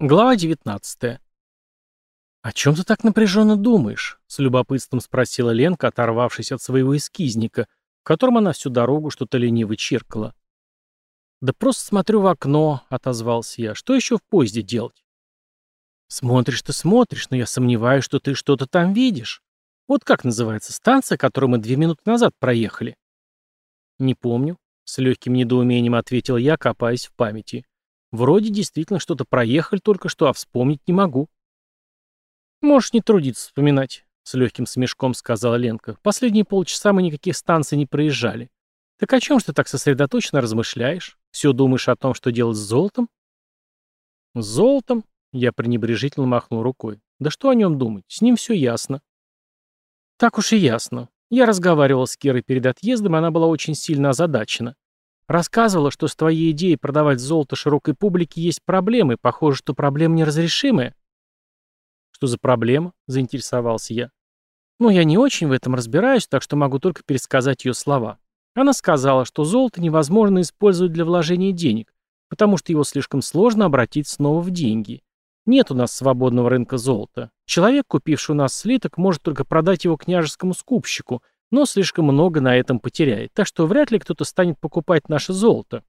Глава 19. «О чем ты так напряженно думаешь?» — с любопытством спросила Ленка, оторвавшись от своего эскизника, в котором она всю дорогу что-то лениво чиркала. «Да просто смотрю в окно», — отозвался я. «Что еще в поезде делать?» «Смотришь ты смотришь, но я сомневаюсь, что ты что-то там видишь. Вот как называется станция, которую мы две минуты назад проехали?» «Не помню», — с легким недоумением ответил я, копаясь в памяти. Вроде действительно что-то проехали только что, а вспомнить не могу. Можешь не трудиться вспоминать, с легким смешком сказала Ленка. Последние полчаса мы никаких станций не проезжали. Так о чем ж ты так сосредоточенно размышляешь? Все думаешь о том, что делать с золотом? С золотом? Я пренебрежительно махнул рукой. Да что о нем думать? С ним все ясно. Так уж и ясно. Я разговаривал с Кирой перед отъездом, и она была очень сильно озадачена. Рассказывала, что с твоей идеей продавать золото широкой публике есть проблемы, похоже, что проблема неразрешимая. Что за проблема? Заинтересовался я. Ну, я не очень в этом разбираюсь, так что могу только пересказать ее слова. Она сказала, что золото невозможно использовать для вложения денег, потому что его слишком сложно обратить снова в деньги. Нет у нас свободного рынка золота. Человек, купивший у нас слиток, может только продать его княжескому скупщику – но слишком много на этом потеряет, так что вряд ли кто-то станет покупать наше золото.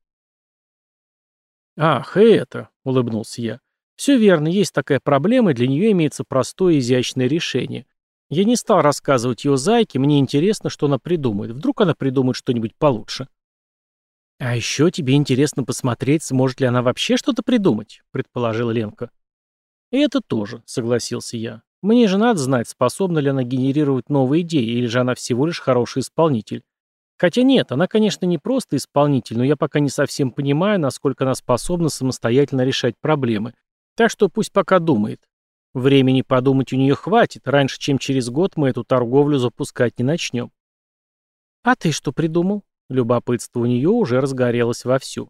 «Ах, и это», — улыбнулся я. «Все верно, есть такая проблема, и для нее имеется простое изящное решение. Я не стал рассказывать ее зайке, мне интересно, что она придумает. Вдруг она придумает что-нибудь получше». «А еще тебе интересно посмотреть, сможет ли она вообще что-то придумать», — предположила Ленка. «И это тоже», — согласился я. Мне же надо знать, способна ли она генерировать новые идеи, или же она всего лишь хороший исполнитель. Хотя нет, она, конечно, не просто исполнитель, но я пока не совсем понимаю, насколько она способна самостоятельно решать проблемы. Так что пусть пока думает. Времени подумать у нее хватит, раньше, чем через год мы эту торговлю запускать не начнем. «А ты что придумал?» Любопытство у нее уже разгорелось вовсю.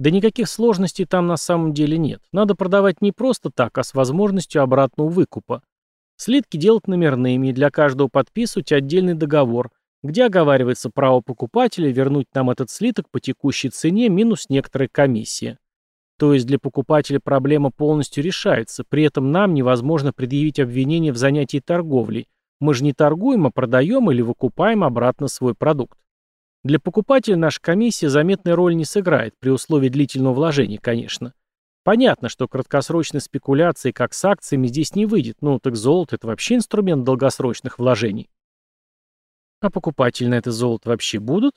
Да никаких сложностей там на самом деле нет. Надо продавать не просто так, а с возможностью обратного выкупа. Слитки делать номерными и для каждого подписывать отдельный договор, где оговаривается право покупателя вернуть нам этот слиток по текущей цене минус некоторая комиссия. То есть для покупателя проблема полностью решается, при этом нам невозможно предъявить обвинение в занятии торговлей. Мы же не торгуем, а продаем или выкупаем обратно свой продукт. Для покупателя наша комиссия заметной роль не сыграет, при условии длительного вложения, конечно. Понятно, что краткосрочной спекуляции, как с акциями, здесь не выйдет, ну так золото – это вообще инструмент долгосрочных вложений. А покупатели на это золото вообще будут?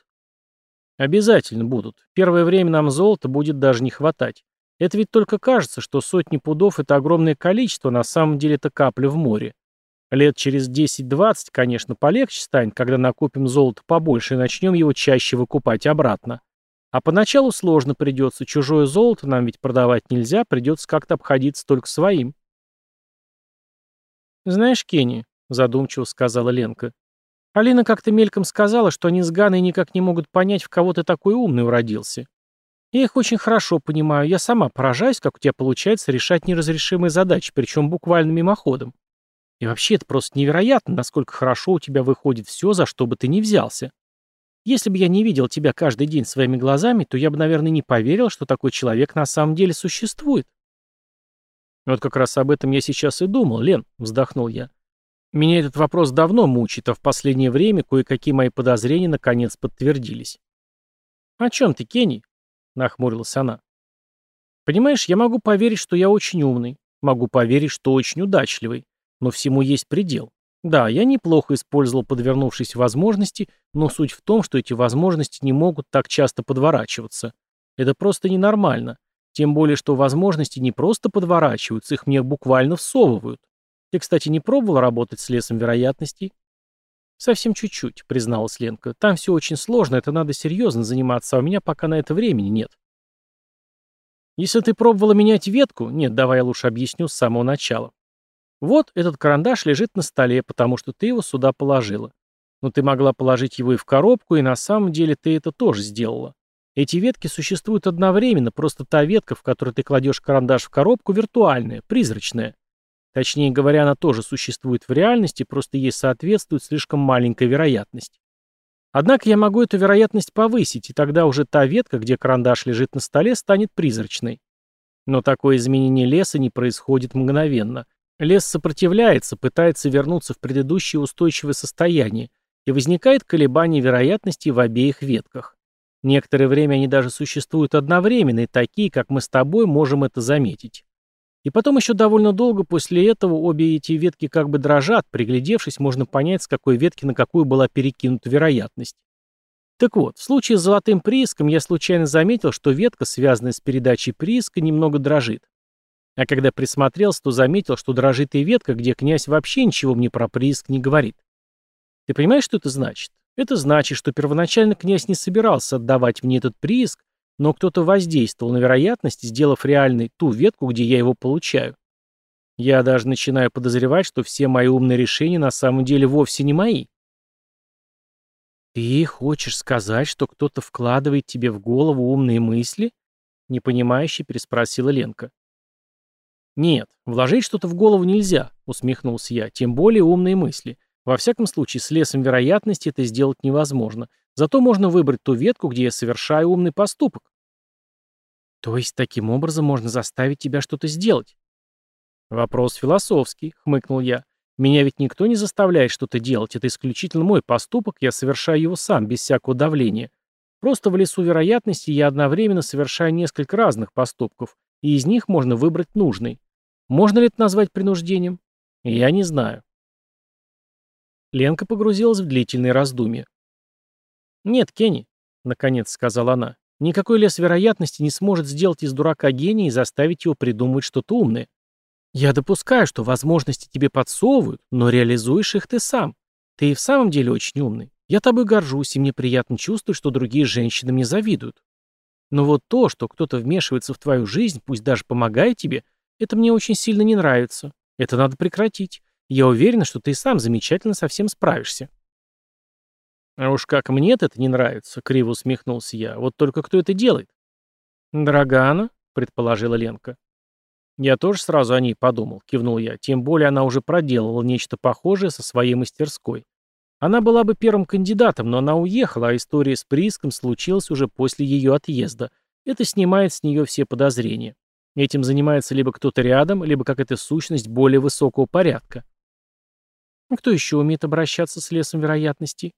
Обязательно будут. Первое время нам золота будет даже не хватать. Это ведь только кажется, что сотни пудов – это огромное количество, на самом деле это капля в море. Лет через 10-20, конечно, полегче станет, когда накопим золото побольше и начнем его чаще выкупать обратно. А поначалу сложно придется, чужое золото нам ведь продавать нельзя, придется как-то обходиться только своим. «Знаешь, Кенни», — задумчиво сказала Ленка, — «Алина как-то мельком сказала, что они с Ганой никак не могут понять, в кого ты такой умный уродился. Я их очень хорошо понимаю, я сама поражаюсь, как у тебя получается решать неразрешимые задачи, причем буквально мимоходом. И вообще это просто невероятно, насколько хорошо у тебя выходит все, за что бы ты ни взялся. Если бы я не видел тебя каждый день своими глазами, то я бы, наверное, не поверил, что такой человек на самом деле существует. Вот как раз об этом я сейчас и думал, Лен, вздохнул я. Меня этот вопрос давно мучает, а в последнее время кое-какие мои подозрения наконец подтвердились. «О чем ты, Кенни?» — нахмурилась она. «Понимаешь, я могу поверить, что я очень умный, могу поверить, что очень удачливый, но всему есть предел. Да, я неплохо использовал подвернувшиеся возможности, но суть в том, что эти возможности не могут так часто подворачиваться. Это просто ненормально. Тем более, что возможности не просто подворачиваются, их мне буквально всовывают. Ты, кстати, не пробовал работать с лесом вероятностей? Совсем чуть-чуть, призналась Ленка. Там все очень сложно, это надо серьезно заниматься, а у меня пока на это времени нет. Если ты пробовала менять ветку, нет, давай я лучше объясню с самого начала. Вот этот карандаш лежит на столе, потому что ты его сюда положила. Но ты могла положить его и в коробку, и на самом деле ты это тоже сделала. Эти ветки существуют одновременно, просто та ветка, в которой ты кладешь карандаш в коробку, виртуальная, призрачная. Точнее говоря, она тоже существует в реальности, просто ей соответствует слишком маленькая вероятность. Однако я могу эту вероятность повысить, и тогда уже та ветка, где карандаш лежит на столе, станет призрачной. Но такое изменение леса не происходит мгновенно. Лес сопротивляется, пытается вернуться в предыдущее устойчивое состояние, и возникает колебание вероятности в обеих ветках. Некоторое время они даже существуют одновременно, и такие, как мы с тобой, можем это заметить. И потом еще довольно долго после этого обе эти ветки как бы дрожат, приглядевшись, можно понять, с какой ветки на какую была перекинута вероятность. Так вот, в случае с золотым прииском я случайно заметил, что ветка, связанная с передачей прииска, немного дрожит. А когда присмотрелся, то заметил, что дрожит и ветка, где князь вообще ничего мне про прииск не говорит. Ты понимаешь, что это значит? Это значит, что первоначально князь не собирался отдавать мне этот прииск, но кто-то воздействовал на вероятность, сделав реальной ту ветку, где я его получаю. Я даже начинаю подозревать, что все мои умные решения на самом деле вовсе не мои. «Ты хочешь сказать, что кто-то вкладывает тебе в голову умные мысли?» Непонимающе переспросила Ленка. «Нет, вложить что-то в голову нельзя», — усмехнулся я, — «тем более умные мысли. Во всяком случае, с лесом вероятности это сделать невозможно. Зато можно выбрать ту ветку, где я совершаю умный поступок». «То есть таким образом можно заставить тебя что-то сделать?» «Вопрос философский», — хмыкнул я. «Меня ведь никто не заставляет что-то делать. Это исключительно мой поступок, я совершаю его сам, без всякого давления. Просто в лесу вероятности я одновременно совершаю несколько разных поступков, и из них можно выбрать нужный. Можно ли это назвать принуждением? Я не знаю. Ленка погрузилась в длительные раздумья. «Нет, Кенни», — наконец сказала она, — «никакой лес вероятности не сможет сделать из дурака гения и заставить его придумывать что-то умное. Я допускаю, что возможности тебе подсовывают, но реализуешь их ты сам. Ты и в самом деле очень умный. Я тобой горжусь, и мне приятно чувствовать, что другие женщины мне завидуют. Но вот то, что кто-то вмешивается в твою жизнь, пусть даже помогает тебе, это мне очень сильно не нравится. Это надо прекратить. Я уверена, что ты сам замечательно со всем справишься. А уж как мне это не нравится, криво усмехнулся я. Вот только кто это делает? Драгана, предположила Ленка. Я тоже сразу о ней подумал, кивнул я. Тем более она уже проделала нечто похожее со своей мастерской. Она была бы первым кандидатом, но она уехала, а история с прииском случилась уже после ее отъезда. Это снимает с нее все подозрения. Этим занимается либо кто-то рядом, либо какая-то сущность более высокого порядка. Кто еще умеет обращаться с лесом вероятностей?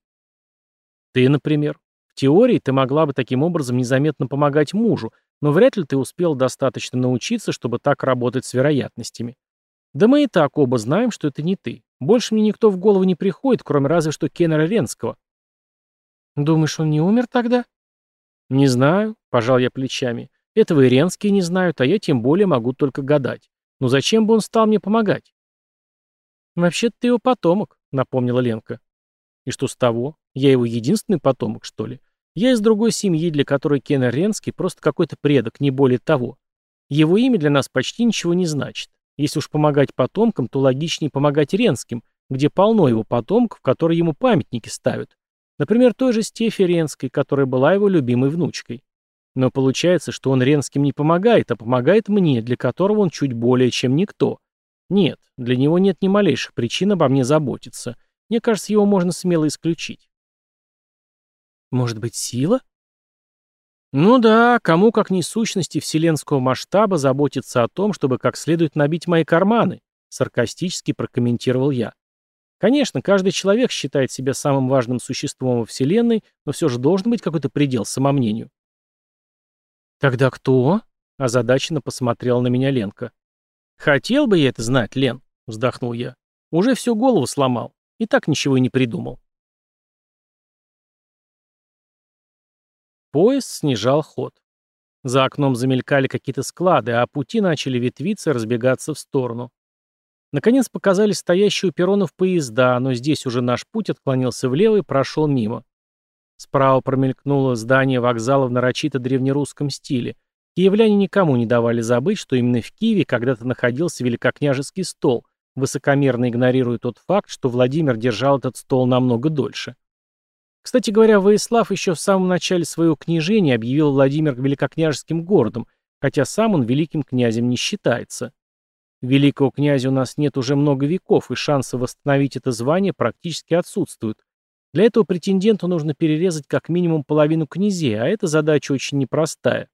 Ты, например. В теории ты могла бы таким образом незаметно помогать мужу, но вряд ли ты успел достаточно научиться, чтобы так работать с вероятностями. Да мы и так оба знаем, что это не ты. Больше мне никто в голову не приходит, кроме разве что Кеннера Ренского. Думаешь, он не умер тогда? Не знаю, пожал я плечами. Этого и Ренские не знают, а я тем более могу только гадать. Но зачем бы он стал мне помогать? Вообще-то ты его потомок, напомнила Ленка. И что с того? Я его единственный потомок, что ли? Я из другой семьи, для которой Кеннер Ренский просто какой-то предок, не более того. Его имя для нас почти ничего не значит. Если уж помогать потомкам, то логичнее помогать Ренским, где полно его потомков, которые ему памятники ставят. Например, той же Стефи Ренской, которая была его любимой внучкой. Но получается, что он Ренским не помогает, а помогает мне, для которого он чуть более чем никто. Нет, для него нет ни малейших причин обо мне заботиться. Мне кажется, его можно смело исключить. Может быть, сила? Ну да, кому как не сущности вселенского масштаба заботиться о том, чтобы как следует набить мои карманы, саркастически прокомментировал я. Конечно, каждый человек считает себя самым важным существом во Вселенной, но все же должен быть какой-то предел самомнению. «Тогда кто?» – озадаченно посмотрела на меня Ленка. «Хотел бы я это знать, Лен», – вздохнул я. «Уже всю голову сломал. И так ничего и не придумал». Поезд снижал ход. За окном замелькали какие-то склады, а пути начали ветвиться и разбегаться в сторону. Наконец показались стоящие у перронов поезда, но здесь уже наш путь отклонился влево и прошел мимо. Справа промелькнуло здание вокзала в нарочито древнерусском стиле. Киевляне никому не давали забыть, что именно в Киеве когда-то находился великокняжеский стол, высокомерно игнорируя тот факт, что Владимир держал этот стол намного дольше. Кстати говоря, Воислав еще в самом начале своего княжения объявил Владимир великокняжеским городом, хотя сам он великим князем не считается. Великого князя у нас нет уже много веков, и шансы восстановить это звание практически отсутствуют. Для этого претенденту нужно перерезать как минимум половину князей, а эта задача очень непростая.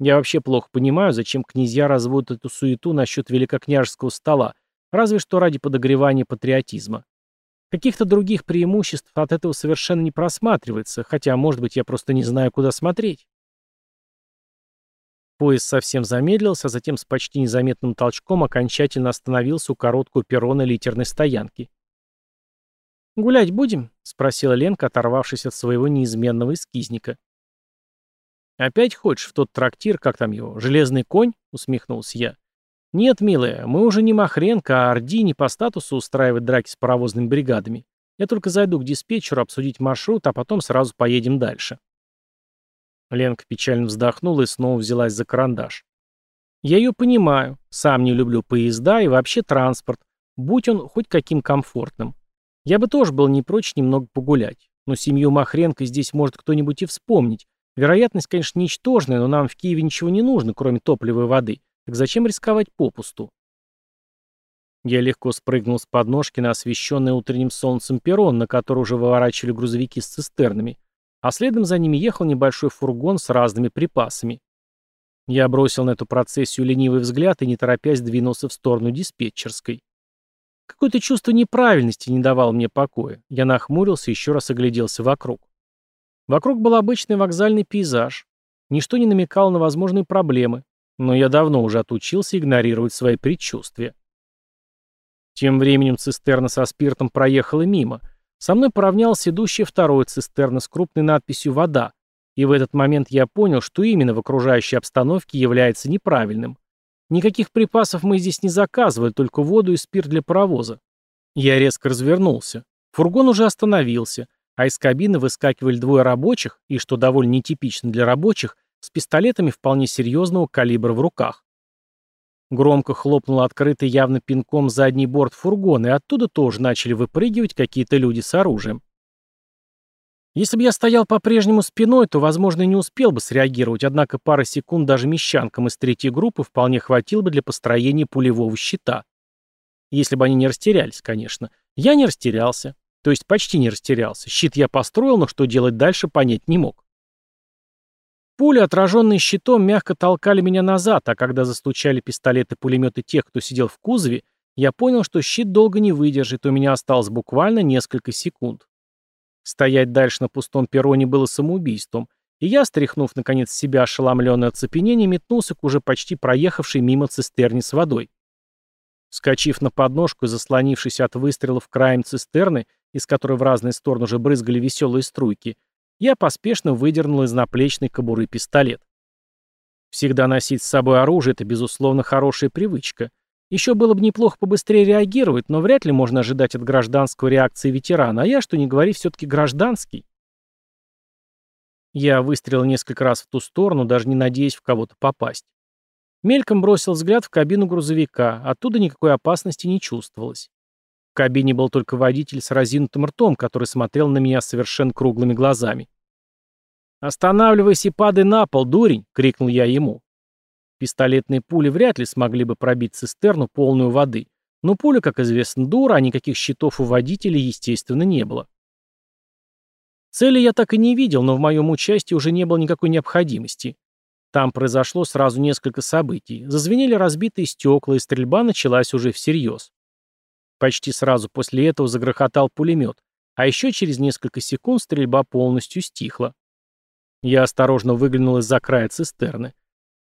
Я вообще плохо понимаю, зачем князья разводят эту суету насчет великокняжеского стола, разве что ради подогревания патриотизма. Каких-то других преимуществ от этого совершенно не просматривается, хотя, может быть, я просто не знаю, куда смотреть. Поезд совсем замедлился, а затем с почти незаметным толчком окончательно остановился у короткого перрона литерной стоянки. «Гулять будем?» — спросила Ленка, оторвавшись от своего неизменного эскизника. «Опять хочешь в тот трактир, как там его, железный конь?» — усмехнулся я. «Нет, милая, мы уже не Махренко, а Орди не по статусу устраивать драки с паровозными бригадами. Я только зайду к диспетчеру обсудить маршрут, а потом сразу поедем дальше». Ленка печально вздохнула и снова взялась за карандаш. «Я ее понимаю. Сам не люблю поезда и вообще транспорт, будь он хоть каким комфортным. Я бы тоже был не прочь немного погулять. Но семью Махренко здесь может кто-нибудь и вспомнить. Вероятность, конечно, ничтожная, но нам в Киеве ничего не нужно, кроме топлива и воды. Так зачем рисковать попусту?» Я легко спрыгнул с подножки на освещенный утренним солнцем перрон, на который уже выворачивали грузовики с цистернами, а следом за ними ехал небольшой фургон с разными припасами. Я бросил на эту процессию ленивый взгляд и, не торопясь, двинулся в сторону диспетчерской. Какое-то чувство неправильности не давало мне покоя. Я нахмурился и еще раз огляделся вокруг. Вокруг был обычный вокзальный пейзаж. Ничто не намекало на возможные проблемы, но я давно уже отучился игнорировать свои предчувствия. Тем временем цистерна со спиртом проехала мимо — со мной поравнялась идущая второй цистерна с крупной надписью «Вода», и в этот момент я понял, что именно в окружающей обстановке является неправильным. Никаких припасов мы здесь не заказывали, только воду и спирт для паровоза. Я резко развернулся. Фургон уже остановился, а из кабины выскакивали двое рабочих, и, что довольно нетипично для рабочих, с пистолетами вполне серьезного калибра в руках. Громко хлопнул открытый явно пинком задний борт фургона, и оттуда тоже начали выпрыгивать какие-то люди с оружием. Если бы я стоял по-прежнему спиной, то, возможно, и не успел бы среагировать, однако пара секунд даже мещанкам из третьей группы вполне хватило бы для построения пулевого щита. Если бы они не растерялись, конечно. Я не растерялся. То есть почти не растерялся. Щит я построил, но что делать дальше, понять не мог. Пули, отраженные щитом, мягко толкали меня назад, а когда застучали пистолеты-пулеметы тех, кто сидел в кузове, я понял, что щит долго не выдержит, у меня осталось буквально несколько секунд. Стоять дальше на пустом перроне было самоубийством, и я, стряхнув наконец себя ошеломленное оцепенение, метнулся к уже почти проехавшей мимо цистерне с водой. Вскочив на подножку и заслонившись от выстрелов краем цистерны, из которой в разные стороны уже брызгали веселые струйки, я поспешно выдернул из наплечной кобуры пистолет. Всегда носить с собой оружие – это, безусловно, хорошая привычка. Еще было бы неплохо побыстрее реагировать, но вряд ли можно ожидать от гражданского реакции ветерана, а я, что ни говори, все-таки гражданский. Я выстрелил несколько раз в ту сторону, даже не надеясь в кого-то попасть. Мельком бросил взгляд в кабину грузовика, оттуда никакой опасности не чувствовалось кабине был только водитель с разинутым ртом, который смотрел на меня совершенно круглыми глазами. «Останавливайся и падай на пол, дурень!» — крикнул я ему. Пистолетные пули вряд ли смогли бы пробить цистерну, полную воды. Но пуля, как известно, дура, а никаких щитов у водителя, естественно, не было. Цели я так и не видел, но в моем участии уже не было никакой необходимости. Там произошло сразу несколько событий. Зазвенели разбитые стекла, и стрельба началась уже всерьез. Почти сразу после этого загрохотал пулемет, а еще через несколько секунд стрельба полностью стихла. Я осторожно выглянул из-за края цистерны.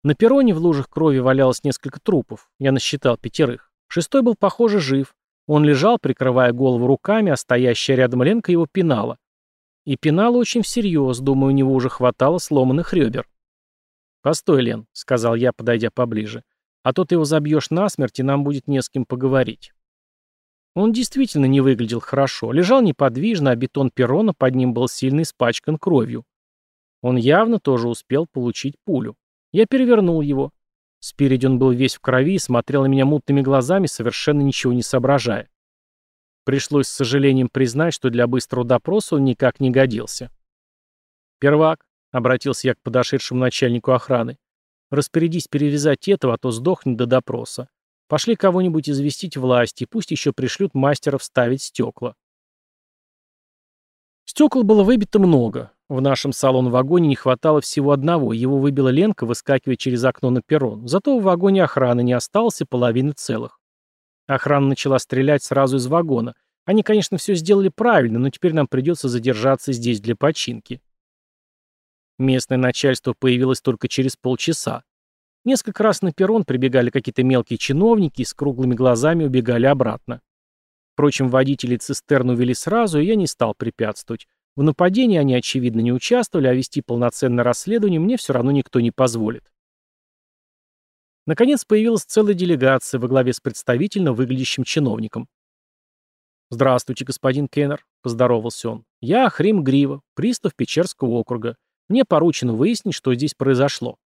На перроне в лужах крови валялось несколько трупов. Я насчитал пятерых. Шестой был, похоже, жив. Он лежал, прикрывая голову руками, а стоящая рядом Ленка его пинала. И пинала очень всерьез, думаю, у него уже хватало сломанных ребер. «Постой, Лен», — сказал я, подойдя поближе. «А то ты его забьешь насмерть, и нам будет не с кем поговорить». Он действительно не выглядел хорошо, лежал неподвижно, а бетон перрона под ним был сильно испачкан кровью. Он явно тоже успел получить пулю. Я перевернул его. Спереди он был весь в крови и смотрел на меня мутными глазами, совершенно ничего не соображая. Пришлось с сожалением признать, что для быстрого допроса он никак не годился. «Первак», — обратился я к подошедшему начальнику охраны, — «распорядись перевязать этого, а то сдохнет до допроса. Пошли кого-нибудь известить власти, пусть еще пришлют мастера вставить стекла. Стекол было выбито много. В нашем салон-вагоне не хватало всего одного, его выбила Ленка, выскакивая через окно на перрон. Зато в вагоне охраны не осталось и половины целых. Охрана начала стрелять сразу из вагона. Они, конечно, все сделали правильно, но теперь нам придется задержаться здесь для починки. Местное начальство появилось только через полчаса. Несколько раз на перрон прибегали какие-то мелкие чиновники и с круглыми глазами убегали обратно. Впрочем, водители цистерну вели сразу, и я не стал препятствовать. В нападении они, очевидно, не участвовали, а вести полноценное расследование мне все равно никто не позволит. Наконец появилась целая делегация во главе с представительно выглядящим чиновником. «Здравствуйте, господин Кеннер», — поздоровался он. «Я Хрим Грива, пристав Печерского округа. Мне поручено выяснить, что здесь произошло».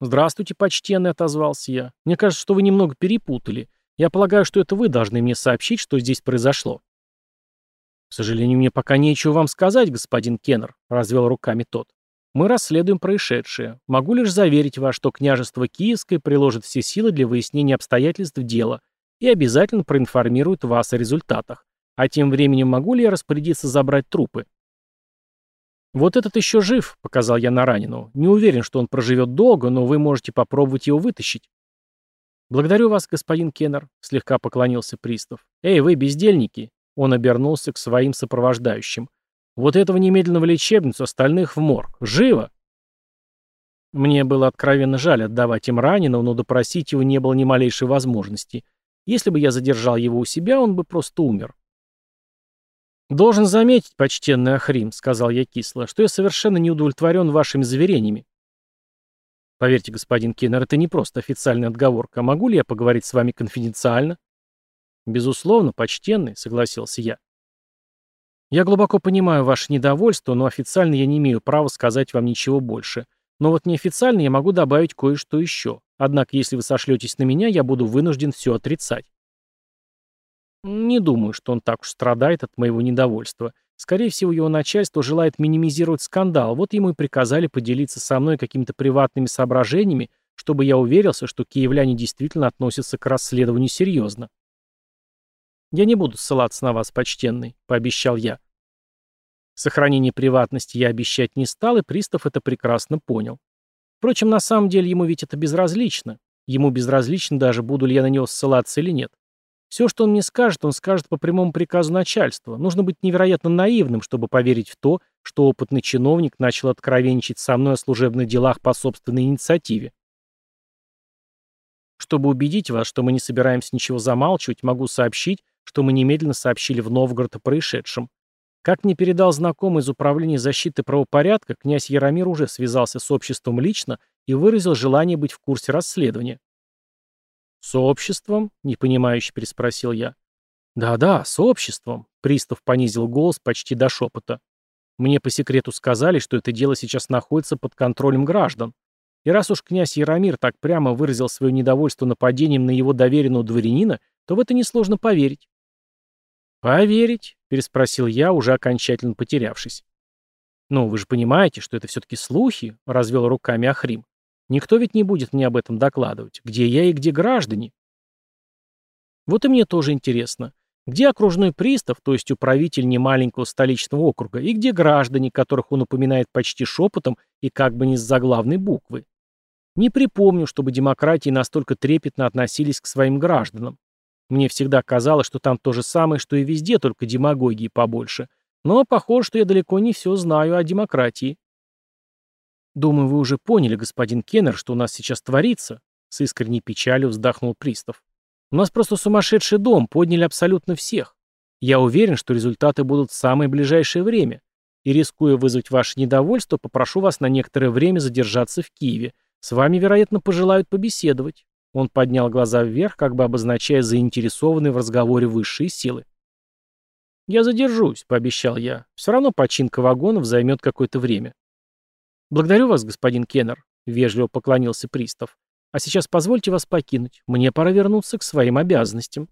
«Здравствуйте, почтенный», — отозвался я. «Мне кажется, что вы немного перепутали. Я полагаю, что это вы должны мне сообщить, что здесь произошло». «К сожалению, мне пока нечего вам сказать, господин Кеннер», — развел руками тот. «Мы расследуем происшедшее. Могу лишь заверить вас, что княжество Киевское приложит все силы для выяснения обстоятельств дела и обязательно проинформирует вас о результатах. А тем временем могу ли я распорядиться забрать трупы?» «Вот этот еще жив», — показал я на раненого. «Не уверен, что он проживет долго, но вы можете попробовать его вытащить». «Благодарю вас, господин Кеннер», — слегка поклонился пристав. «Эй, вы, бездельники!» Он обернулся к своим сопровождающим. «Вот этого немедленно в лечебницу, остальных в морг. Живо!» Мне было откровенно жаль отдавать им раненого, но допросить его не было ни малейшей возможности. Если бы я задержал его у себя, он бы просто умер. «Должен заметить, почтенный Ахрим», — сказал я кисло, — «что я совершенно не удовлетворен вашими заверениями». «Поверьте, господин Кеннер, это не просто официальная отговорка. Могу ли я поговорить с вами конфиденциально?» «Безусловно, почтенный», — согласился я. «Я глубоко понимаю ваше недовольство, но официально я не имею права сказать вам ничего больше. Но вот неофициально я могу добавить кое-что еще. Однако, если вы сошлетесь на меня, я буду вынужден все отрицать». Не думаю, что он так уж страдает от моего недовольства. Скорее всего, его начальство желает минимизировать скандал, вот ему и приказали поделиться со мной какими-то приватными соображениями, чтобы я уверился, что киевляне действительно относятся к расследованию серьезно. «Я не буду ссылаться на вас, почтенный», — пообещал я. Сохранение приватности я обещать не стал, и пристав это прекрасно понял. Впрочем, на самом деле ему ведь это безразлично. Ему безразлично даже, буду ли я на него ссылаться или нет. Все, что он мне скажет, он скажет по прямому приказу начальства. Нужно быть невероятно наивным, чтобы поверить в то, что опытный чиновник начал откровенничать со мной о служебных делах по собственной инициативе. Чтобы убедить вас, что мы не собираемся ничего замалчивать, могу сообщить, что мы немедленно сообщили в Новгород о происшедшем. Как мне передал знакомый из Управления защиты правопорядка, князь Яромир уже связался с обществом лично и выразил желание быть в курсе расследования. «С обществом?» — непонимающе переспросил я. «Да-да, с обществом», — пристав понизил голос почти до шепота. «Мне по секрету сказали, что это дело сейчас находится под контролем граждан. И раз уж князь Яромир так прямо выразил свое недовольство нападением на его доверенного дворянина, то в это несложно поверить. «Поверить?» — переспросил я, уже окончательно потерявшись. «Ну, вы же понимаете, что это все-таки слухи», — развел руками Ахрим. «Никто ведь не будет мне об этом докладывать. Где я и где граждане?» Вот и мне тоже интересно. Где окружной пристав, то есть управитель немаленького столичного округа, и где граждане, которых он упоминает почти шепотом и как бы не с заглавной буквы? Не припомню, чтобы демократии настолько трепетно относились к своим гражданам. Мне всегда казалось, что там то же самое, что и везде, только демагогии побольше. Но похоже, что я далеко не все знаю о демократии. Думаю, вы уже поняли, господин Кеннер, что у нас сейчас творится, с искренней печалью вздохнул пристав. У нас просто сумасшедший дом, подняли абсолютно всех. Я уверен, что результаты будут в самое ближайшее время. И рискуя вызвать ваше недовольство, попрошу вас на некоторое время задержаться в Киеве. С вами, вероятно, пожелают побеседовать. Он поднял глаза вверх, как бы обозначая заинтересованные в разговоре высшие силы. «Я задержусь», — пообещал я. «Все равно починка вагонов займет какое-то время». «Благодарю вас, господин Кеннер», — вежливо поклонился пристав. «А сейчас позвольте вас покинуть. Мне пора вернуться к своим обязанностям».